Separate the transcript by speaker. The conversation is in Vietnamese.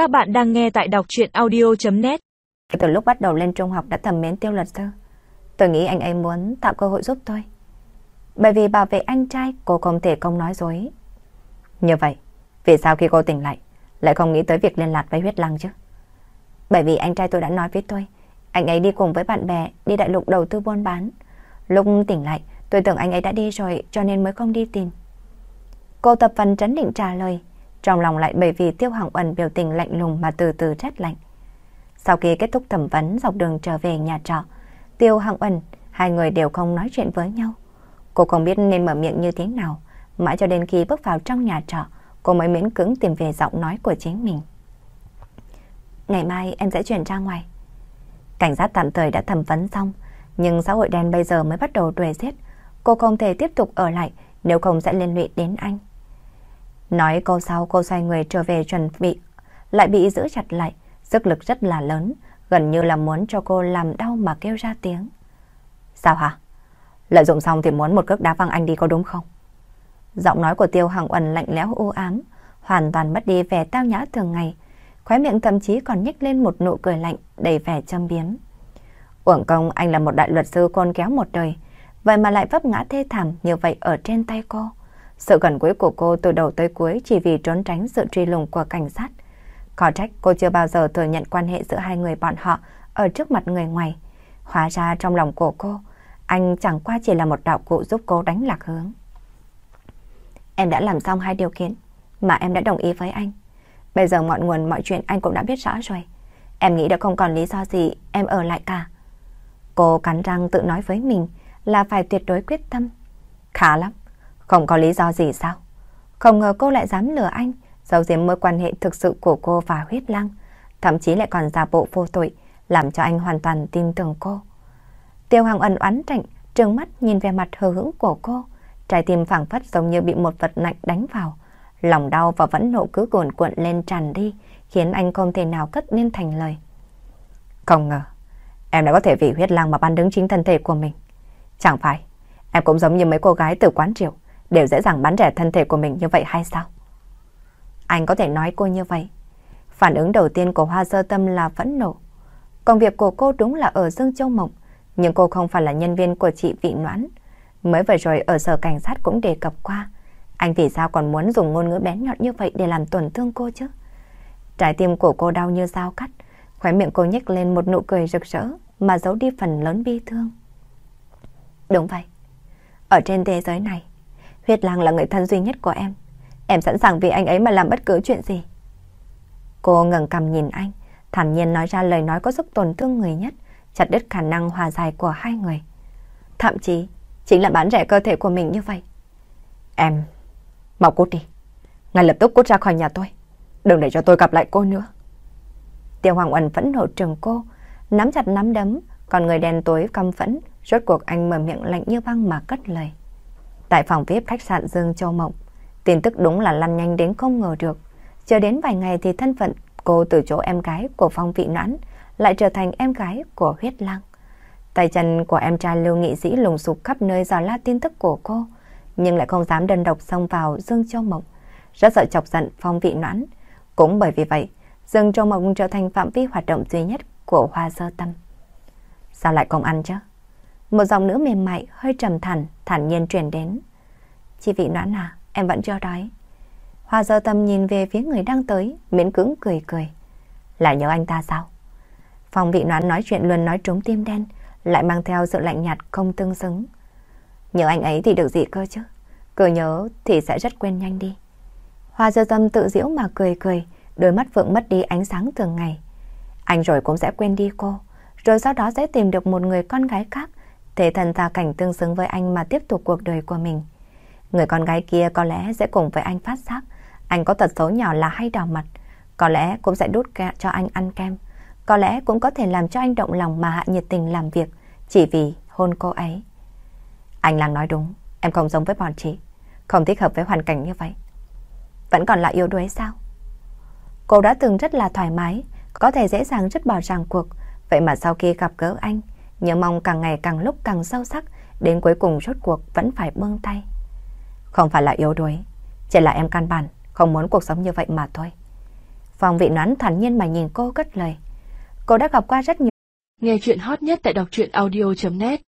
Speaker 1: Các bạn đang nghe tại đọc chuyện audio.net
Speaker 2: Từ lúc bắt đầu lên trung học đã thầm mến tiêu luật sư. Tôi nghĩ anh ấy muốn tạo cơ hội giúp tôi. Bởi vì bảo vệ anh trai, cô không thể không nói dối. Như vậy, vì sao khi cô tỉnh lại, lại không nghĩ tới việc liên lạc với huyết lăng chứ? Bởi vì anh trai tôi đã nói với tôi, anh ấy đi cùng với bạn bè đi đại lục đầu tư buôn bán. Lúc tỉnh lại, tôi tưởng anh ấy đã đi rồi cho nên mới không đi tìm. Cô tập phần trấn định trả lời, trong lòng lại bởi vì Tiêu hạng Uẩn biểu tình lạnh lùng mà từ từ rét lạnh. Sau khi kết thúc thẩm vấn dọc đường trở về nhà trọ, Tiêu hạng Uẩn, hai người đều không nói chuyện với nhau. Cô không biết nên mở miệng như thế nào, mãi cho đến khi bước vào trong nhà trọ, cô mới miễn cưỡng tìm về giọng nói của chính mình. Ngày mai em sẽ chuyển ra ngoài. Cảnh sát tạm thời đã thẩm vấn xong, nhưng xã hội đen bây giờ mới bắt đầu đuổi giết. Cô không thể tiếp tục ở lại, nếu không sẽ liên lụy đến anh. Nói câu sau cô xoay người trở về chuẩn bị, lại bị giữ chặt lại, sức lực rất là lớn, gần như là muốn cho cô làm đau mà kêu ra tiếng. Sao hả? Lợi dụng xong thì muốn một cước đá văng anh đi có đúng không? Giọng nói của Tiêu Hằng Uẩn lạnh lẽo u ám, hoàn toàn mất đi vẻ tao nhã thường ngày, khóe miệng thậm chí còn nhếch lên một nụ cười lạnh đầy vẻ châm biếm. Uổng công anh là một đại luật sư côn kéo một đời, vậy mà lại vấp ngã thê thảm như vậy ở trên tay cô. Sự gần gũi của cô từ đầu tới cuối chỉ vì trốn tránh sự truy lùng của cảnh sát. Có trách cô chưa bao giờ thừa nhận quan hệ giữa hai người bọn họ ở trước mặt người ngoài. Hóa ra trong lòng của cô, anh chẳng qua chỉ là một đạo cụ giúp cô đánh lạc hướng. Em đã làm xong hai điều kiện mà em đã đồng ý với anh. Bây giờ mọi nguồn mọi chuyện anh cũng đã biết rõ rồi. Em nghĩ đã không còn lý do gì em ở lại cả. Cô cắn răng tự nói với mình là phải tuyệt đối quyết tâm. Khá lắm. Không có lý do gì sao? Không ngờ cô lại dám lừa anh, giấu giếm mối quan hệ thực sự của cô và huyết lăng, thậm chí lại còn giả bộ vô tội, làm cho anh hoàn toàn tin tưởng cô. Tiêu Hoàng ẩn oán trạnh, trừng mắt nhìn về mặt hờ hững của cô, trái tim phảng phất giống như bị một vật nặng đánh vào. Lòng đau và vẫn nộ cứ cuồn cuộn lên tràn đi, khiến anh không thể nào cất nên thành lời. Không ngờ, em đã có thể vì huyết lang mà ban đứng chính thân thể của mình. Chẳng phải, em cũng giống như mấy cô gái từ quán rượu, đều dễ dàng bán rẻ thân thể của mình như vậy hay sao? Anh có thể nói cô như vậy. Phản ứng đầu tiên của Hoa Sơ Tâm là phẫn nộ. Công việc của cô đúng là ở Dương Châu Mộng, nhưng cô không phải là nhân viên của chị Vị Noãn. Mới vừa rồi ở sở cảnh sát cũng đề cập qua. Anh vì sao còn muốn dùng ngôn ngữ bén nhọn như vậy để làm tổn thương cô chứ? Trái tim của cô đau như dao cắt, khóe miệng cô nhếch lên một nụ cười rực rỡ mà giấu đi phần lớn bi thương. Đúng vậy. Ở trên thế giới này, Huyết Lang là người thân duy nhất của em. Em sẵn sàng vì anh ấy mà làm bất cứ chuyện gì. Cô ngẩng cằm nhìn anh, thản nhiên nói ra lời nói có sức tổn thương người nhất, chặt đứt khả năng hòa giải của hai người. Thậm chí, chính là bán rẻ cơ thể của mình như vậy. Em, mau cút đi. Ngay lập tức cút ra khỏi nhà tôi. Đừng để cho tôi gặp lại cô nữa. Tiêu Hoàng Uẩn phẫn nộ trường cô, nắm chặt nắm đấm, còn người đen tối căm phẫn, rốt cuộc anh mở miệng lạnh như băng mà cất lời. Tại phòng VIP khách sạn Dương Châu Mộng, tin tức đúng là lăn nhanh đến không ngờ được. Chờ đến vài ngày thì thân phận cô từ chỗ em gái của Phong Vị Noãn lại trở thành em gái của Huyết Lang. Tay chân của em trai Lưu Nghị Sĩ lùng sục khắp nơi dò la tin tức của cô, nhưng lại không dám đơn độc xông vào Dương Châu Mộng. Rất sợ chọc giận Phong Vị Noãn. Cũng bởi vì vậy, Dương Châu Mộng trở thành phạm vi hoạt động duy nhất của Hoa Sơ Tâm. Sao lại không ăn chứ? Một giọng nữ mềm mại, hơi trầm thẳn, thản nhiên truyền đến. Chị vị noãn à, em vẫn chưa đói. Hoa dơ tâm nhìn về phía người đang tới, miễn cưỡng cười cười. Lại nhớ anh ta sao? Phòng vị noãn nói chuyện luôn nói trúng tim đen, lại mang theo sự lạnh nhạt không tương xứng. Nhớ anh ấy thì được gì cơ chứ? Cứ nhớ thì sẽ rất quên nhanh đi. Hoa dơ tâm tự diễu mà cười cười, đôi mắt vượng mất đi ánh sáng thường ngày. Anh rồi cũng sẽ quên đi cô, rồi sau đó sẽ tìm được một người con gái khác thế thần gia cảnh tương xứng với anh mà tiếp tục cuộc đời của mình. Người con gái kia có lẽ sẽ cùng với anh phát giác, anh có tật xấu nhỏ là hay đỏ mặt, có lẽ cũng sẽ đút kẹ cho anh ăn kem, có lẽ cũng có thể làm cho anh động lòng mà hạ nhiệt tình làm việc, chỉ vì hôn cô ấy. Anh Lang nói đúng, em không giống với bọn chị, không thích hợp với hoàn cảnh như vậy. Vẫn còn là yếu đuối sao? Cô đã từng rất là thoải mái, có thể dễ dàng rất bỏ ràng cuộc, vậy mà sau khi gặp gỡ anh, nhớ mong càng ngày càng lúc càng sâu sắc, đến cuối cùng rốt cuộc vẫn phải buông tay. Không phải là yếu đuối, chỉ là em căn bản không muốn cuộc sống như vậy mà thôi. Phòng vị nón thản nhiên mà nhìn cô cất lời. Cô đã gặp qua rất nhiều.
Speaker 1: Nghe chuyện hot nhất tại đọc truyện audio.net